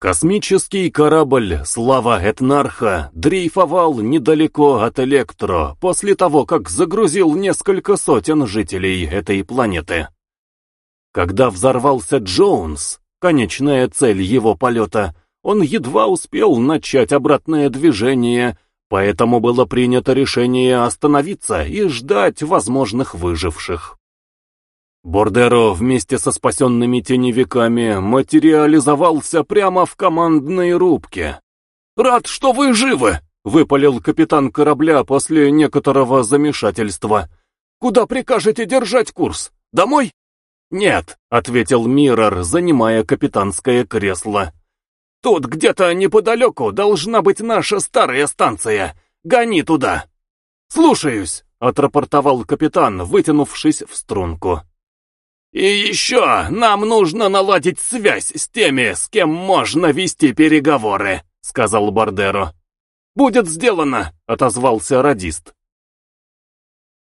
Космический корабль «Слава Этнарха» дрейфовал недалеко от Электро после того, как загрузил несколько сотен жителей этой планеты. Когда взорвался Джонс, конечная цель его полета, он едва успел начать обратное движение, поэтому было принято решение остановиться и ждать возможных выживших. Бордеро вместе со спасенными теневиками материализовался прямо в командной рубке. «Рад, что вы живы!» — выпалил капитан корабля после некоторого замешательства. «Куда прикажете держать курс? Домой?» «Нет», — ответил Миррор, занимая капитанское кресло. «Тут где-то неподалеку должна быть наша старая станция. Гони туда!» «Слушаюсь!» — отрапортовал капитан, вытянувшись в струнку. «И еще нам нужно наладить связь с теми, с кем можно вести переговоры», — сказал Бардеро. «Будет сделано», — отозвался радист.